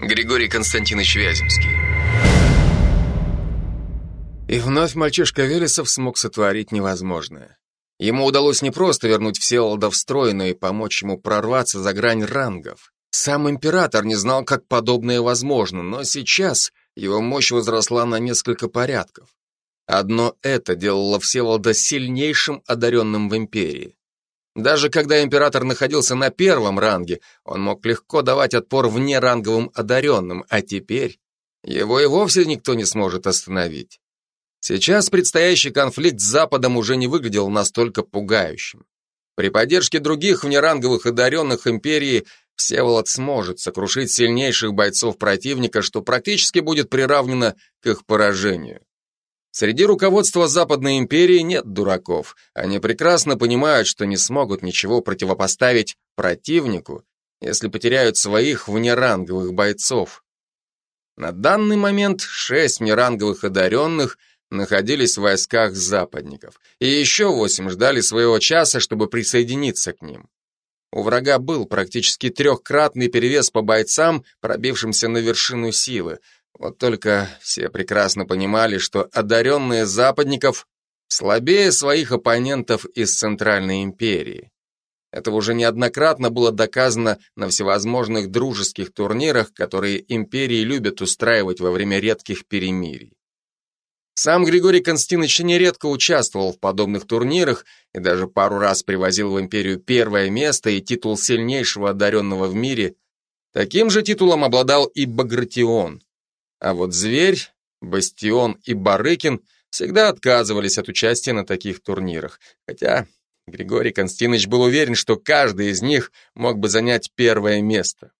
Григорий Константинович Вяземский. И вновь мальчишка Велесов смог сотворить невозможное. Ему удалось не просто вернуть Всеволода в строй, но и помочь ему прорваться за грань рангов. Сам император не знал, как подобное возможно, но сейчас его мощь возросла на несколько порядков. Одно это делало Всеволода сильнейшим одаренным в империи. Даже когда император находился на первом ранге, он мог легко давать отпор внеранговым одаренным, а теперь его и вовсе никто не сможет остановить. Сейчас предстоящий конфликт с Западом уже не выглядел настолько пугающим. При поддержке других внеранговых одаренных империи Всеволод сможет сокрушить сильнейших бойцов противника, что практически будет приравнено к их поражению. Среди руководства Западной империи нет дураков. Они прекрасно понимают, что не смогут ничего противопоставить противнику, если потеряют своих внеранговых бойцов. На данный момент шесть внеранговых одаренных находились в войсках западников, и еще восемь ждали своего часа, чтобы присоединиться к ним. У врага был практически трехкратный перевес по бойцам, пробившимся на вершину силы, вот только все прекрасно понимали, что одаренные западников слабее своих оппонентов из Центральной империи. Это уже неоднократно было доказано на всевозможных дружеских турнирах, которые империи любят устраивать во время редких перемирий. Сам Григорий Константинович нередко участвовал в подобных турнирах и даже пару раз привозил в империю первое место и титул сильнейшего одаренного в мире. Таким же титулом обладал и Багратион. А вот Зверь, Бастион и Барыкин всегда отказывались от участия на таких турнирах. Хотя Григорий Константинович был уверен, что каждый из них мог бы занять первое место.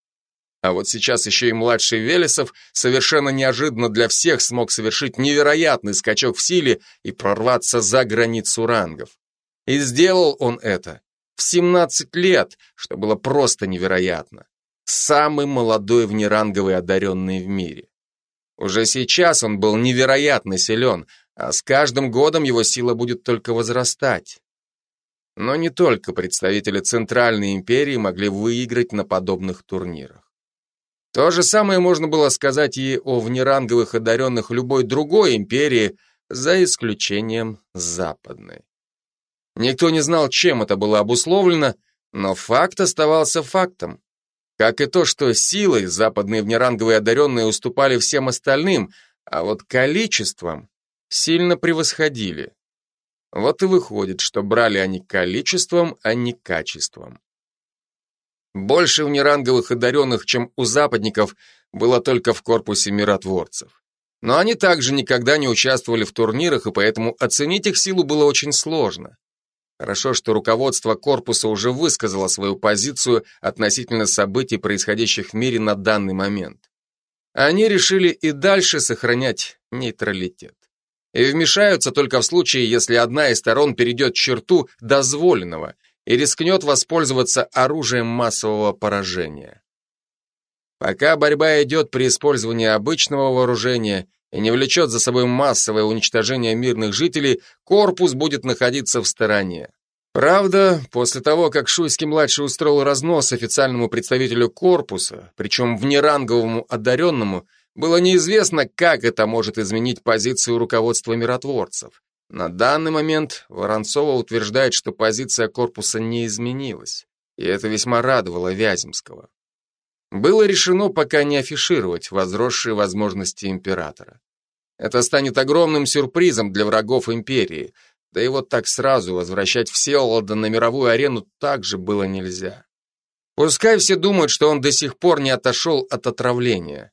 А вот сейчас еще и младший Велесов совершенно неожиданно для всех смог совершить невероятный скачок в силе и прорваться за границу рангов. И сделал он это в 17 лет, что было просто невероятно. Самый молодой внеранговый одаренный в мире. Уже сейчас он был невероятно силен, а с каждым годом его сила будет только возрастать. Но не только представители Центральной империи могли выиграть на подобных турнирах. То же самое можно было сказать и о внеранговых одаренных любой другой империи, за исключением Западной. Никто не знал, чем это было обусловлено, но факт оставался фактом. Как и то, что силой западные внеранговые одаренные уступали всем остальным, а вот количеством сильно превосходили. Вот и выходит, что брали они количеством, а не качеством. Больше внеранговых одаренных, чем у западников, было только в корпусе миротворцев. Но они также никогда не участвовали в турнирах, и поэтому оценить их силу было очень сложно. Хорошо, что руководство корпуса уже высказало свою позицию относительно событий, происходящих в мире на данный момент. Они решили и дальше сохранять нейтралитет. И вмешаются только в случае, если одна из сторон перейдет черту дозволенного и рискнет воспользоваться оружием массового поражения. Пока борьба идет при использовании обычного вооружения, и не влечет за собой массовое уничтожение мирных жителей, корпус будет находиться в стороне. Правда, после того, как Шуйский-младший устроил разнос официальному представителю корпуса, причем внеранговому одаренному, было неизвестно, как это может изменить позицию руководства миротворцев. На данный момент Воронцова утверждает, что позиция корпуса не изменилась, и это весьма радовало Вяземского. Было решено пока не афишировать возросшие возможности императора. Это станет огромным сюрпризом для врагов империи, да и вот так сразу возвращать Всеволода на мировую арену также было нельзя. Пускай все думают, что он до сих пор не отошел от отравления.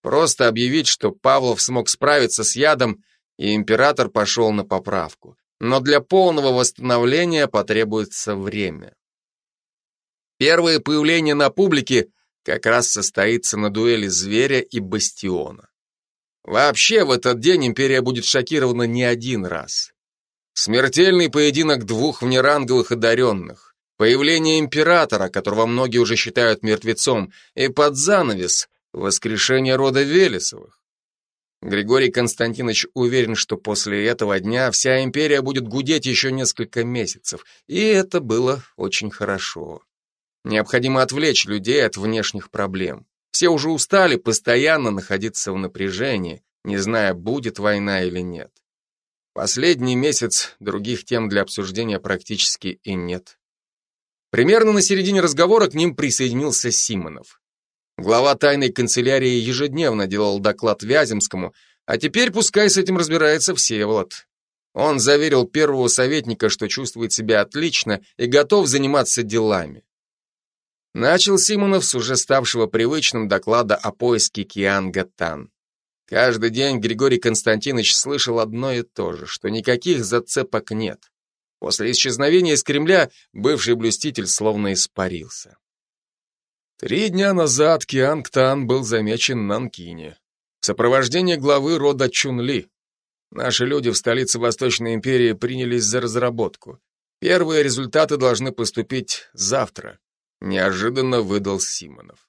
Просто объявить, что Павлов смог справиться с ядом, и император пошел на поправку. Но для полного восстановления потребуется время. Первое появление на публике как раз состоится на дуэли зверя и бастиона. Вообще, в этот день империя будет шокирована не один раз. Смертельный поединок двух внеранговых одаренных, появление императора, которого многие уже считают мертвецом, и под занавес воскрешение рода Велесовых. Григорий Константинович уверен, что после этого дня вся империя будет гудеть еще несколько месяцев, и это было очень хорошо. Необходимо отвлечь людей от внешних проблем. Все уже устали постоянно находиться в напряжении, не зная, будет война или нет. Последний месяц других тем для обсуждения практически и нет. Примерно на середине разговора к ним присоединился Симонов. Глава тайной канцелярии ежедневно делал доклад Вяземскому, а теперь пускай с этим разбирается Всеволод. Он заверил первого советника, что чувствует себя отлично и готов заниматься делами. Начал Симонов с уже ставшего привычным доклада о поиске Кианга Тан. Каждый день Григорий Константинович слышал одно и то же, что никаких зацепок нет. После исчезновения из Кремля бывший блюститель словно испарился. Три дня назад Кианг Тан был замечен на Нанкине. В сопровождении главы рода Чунли. Наши люди в столице Восточной империи принялись за разработку. Первые результаты должны поступить завтра. Неожиданно выдал Симонов.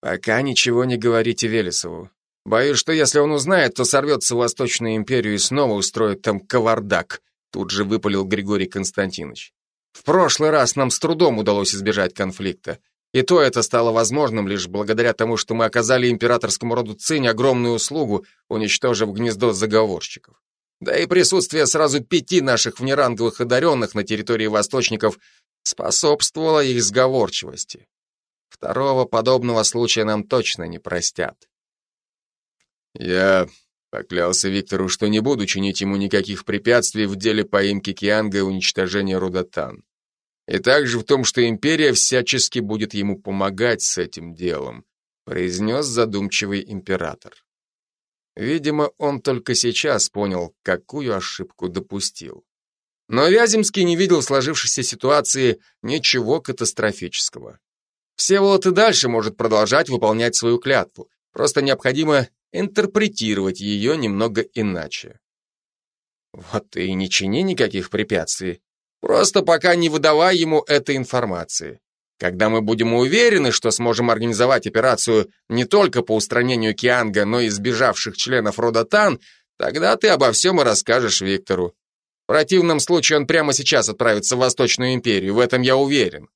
Пока ничего не говорите Велесову. Боюсь, что если он узнает, то сорвется в Восточную империю и снова устроит там кавардак, тут же выпалил Григорий Константинович. В прошлый раз нам с трудом удалось избежать конфликта. И то это стало возможным лишь благодаря тому, что мы оказали императорскому роду Цинь огромную услугу, уничтожив гнездо заговорщиков. Да и присутствие сразу пяти наших внеранговых одаренных на территории восточников способствовало их сговорчивости. Второго подобного случая нам точно не простят. Я поклялся Виктору, что не буду чинить ему никаких препятствий в деле поимки Кианга и уничтожения Рудатан. И также в том, что империя всячески будет ему помогать с этим делом, произнес задумчивый император. Видимо, он только сейчас понял, какую ошибку допустил. Но Вяземский не видел в сложившейся ситуации ничего катастрофического. Всеволод и дальше может продолжать выполнять свою клятву, просто необходимо интерпретировать ее немного иначе. Вот и не чини никаких препятствий. Просто пока не выдавай ему этой информации. Когда мы будем уверены, что сможем организовать операцию не только по устранению Кианга, но и сбежавших членов рода Тан, тогда ты обо всем и расскажешь Виктору. Противном случае он прямо сейчас отправится в Восточную империю, в этом я уверен.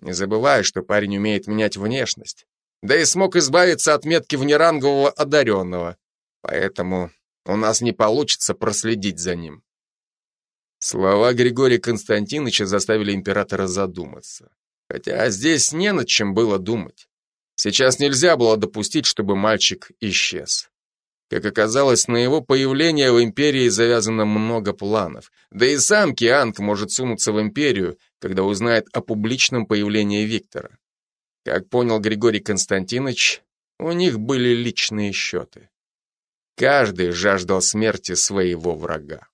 Не забывай, что парень умеет менять внешность да и смог избавиться от метки внерангового одаренного. Поэтому у нас не получится проследить за ним. Слова Григория Константиновича заставили императора задуматься. Хотя здесь не над чем было думать. Сейчас нельзя было допустить, чтобы мальчик исчез. Как оказалось, на его появление в империи завязано много планов. Да и сам Кианг может сунуться в империю, когда узнает о публичном появлении Виктора. Как понял Григорий Константинович, у них были личные счеты. Каждый жаждал смерти своего врага.